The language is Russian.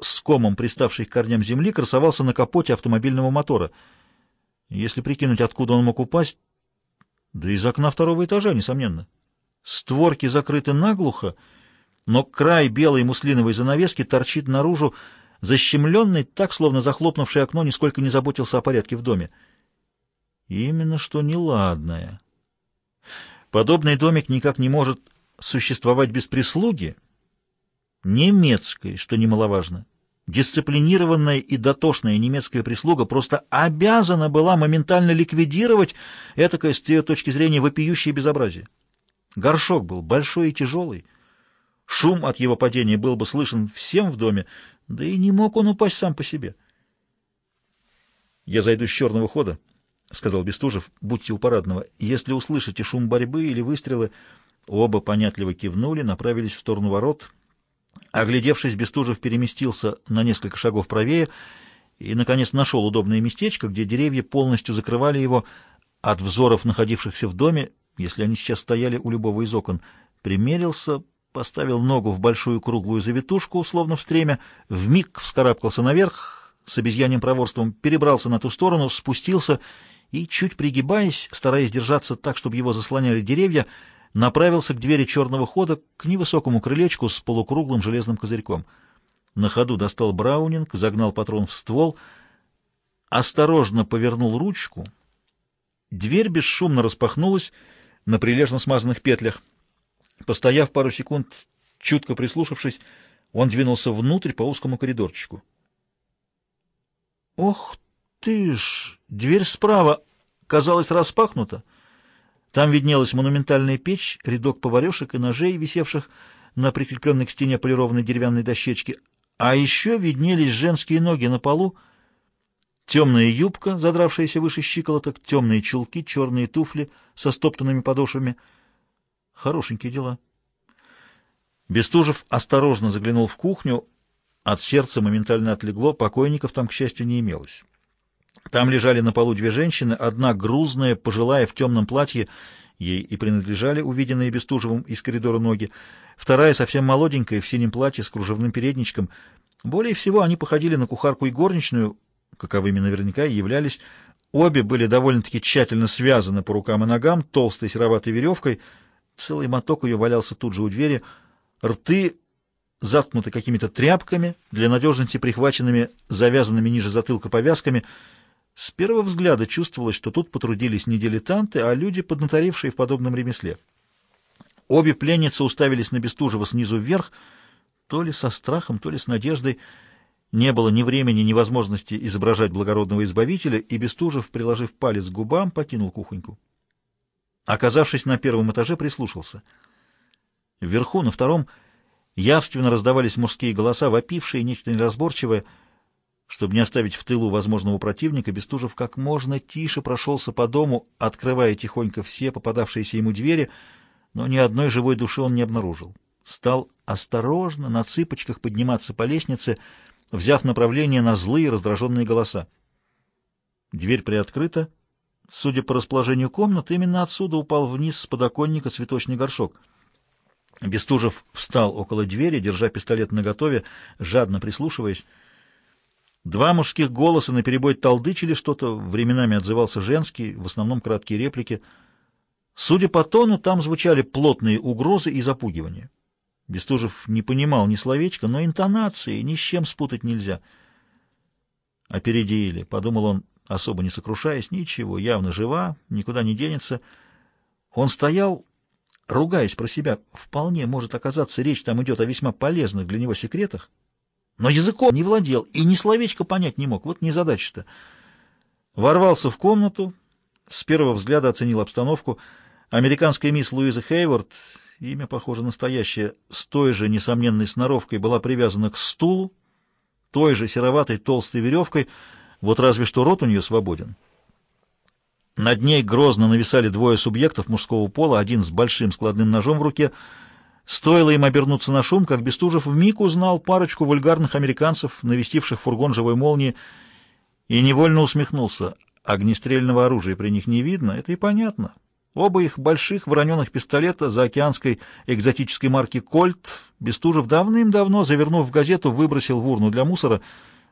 с комом, приставший к корням земли, красовался на капоте автомобильного мотора. Если прикинуть, откуда он мог упасть, да из окна второго этажа, несомненно. Створки закрыты наглухо, но край белой муслиновой занавески торчит наружу, защемленный, так, словно захлопнувший окно, нисколько не заботился о порядке в доме. Именно что неладное. Подобный домик никак не может существовать без прислуги, немецкой, что немаловажно. Дисциплинированная и дотошная немецкая прислуга просто обязана была моментально ликвидировать этакое, с ее точки зрения, вопиющее безобразие. Горшок был большой и тяжелый. Шум от его падения был бы слышен всем в доме, да и не мог он упасть сам по себе. «Я зайду с черного хода», — сказал Бестужев, — «будьте у парадного. Если услышите шум борьбы или выстрелы...» Оба понятливо кивнули, направились в сторону ворот — Оглядевшись, Бестужев переместился на несколько шагов правее и, наконец, нашел удобное местечко, где деревья полностью закрывали его от взоров находившихся в доме, если они сейчас стояли у любого из окон. Примерился, поставил ногу в большую круглую завитушку, условно в стремя, вмиг вскарабкался наверх, с обезьяньим проворством перебрался на ту сторону, спустился и, чуть пригибаясь, стараясь держаться так, чтобы его заслоняли деревья, направился к двери черного хода, к невысокому крылечку с полукруглым железным козырьком. На ходу достал Браунинг, загнал патрон в ствол, осторожно повернул ручку. Дверь бесшумно распахнулась на прилежно смазанных петлях. Постояв пару секунд, чутко прислушавшись, он двинулся внутрь по узкому коридорчику. «Ох ты ж! Дверь справа казалась распахнута!» Там виднелась монументальная печь, рядок поварешек и ножей, висевших на прикрепленной к стене полированной деревянной дощечке. А еще виднелись женские ноги на полу, темная юбка, задравшаяся выше щиколоток, темные чулки, черные туфли со стоптанными подошвами. Хорошенькие дела. Бестужев осторожно заглянул в кухню. От сердца моментально отлегло, покойников там, к счастью, не имелось. Там лежали на полу две женщины, одна грузная, пожилая, в темном платье, ей и принадлежали увиденные Бестужевым из коридора ноги, вторая совсем молоденькая, в синем платье с кружевным передничком. Более всего они походили на кухарку и горничную, каковыми наверняка и являлись. Обе были довольно-таки тщательно связаны по рукам и ногам, толстой сероватой веревкой. Целый моток ее валялся тут же у двери. Рты заткнуты какими-то тряпками, для надежности прихваченными завязанными ниже затылка повязками — с первого взгляда чувствовалось, что тут потрудились не дилетанты, а люди, поднаторевшие в подобном ремесле. Обе пленницы уставились на Бестужева снизу вверх, то ли со страхом, то ли с надеждой. Не было ни времени, ни возможности изображать благородного избавителя, и Бестужев, приложив палец к губам, покинул кухоньку. Оказавшись на первом этаже, прислушался. Вверху, на втором, явственно раздавались мужские голоса, вопившие нечто неразборчивое — чтобы не оставить в тылу возможного противника, Бестужев как можно тише прошелся по дому, открывая тихонько все попадавшиеся ему двери, но ни одной живой души он не обнаружил. Стал осторожно на цыпочках подниматься по лестнице, взяв направление на злые раздраженные голоса. Дверь приоткрыта. Судя по расположению комнат, именно отсюда упал вниз с подоконника цветочный горшок. Бестужев встал около двери, держа пистолет наготове, жадно прислушиваясь. Два мужских голоса наперебой толдычили что-то, временами отзывался женский, в основном краткие реплики. Судя по тону, там звучали плотные угрозы и запугивания. Бестужев не понимал ни словечка, но интонации ни с чем спутать нельзя. «Опередили», — подумал он, особо не сокрушаясь, ничего, явно жива, никуда не денется. Он стоял, ругаясь про себя. Вполне может оказаться, речь там идет о весьма полезных для него секретах, но языком не владел и ни словечко понять не мог. Вот незадача-то. Ворвался в комнату, с первого взгляда оценил обстановку. Американская мисс Луиза Хейвард, имя, похоже, настоящее, с той же несомненной сноровкой была привязана к стулу, той же сероватой толстой веревкой, вот разве что рот у нее свободен. Над ней грозно нависали двое субъектов мужского пола, один с большим складным ножом в руке — Стоило им обернуться на шум, как Бестужев вмиг узнал парочку вульгарных американцев, навестивших фургон живой молнии, и невольно усмехнулся. Огнестрельного оружия при них не видно, это и понятно. Оба их больших вороненых пистолета заокеанской экзотической марки «Кольт» Бестужев давным-давно, завернув в газету, выбросил в урну для мусора —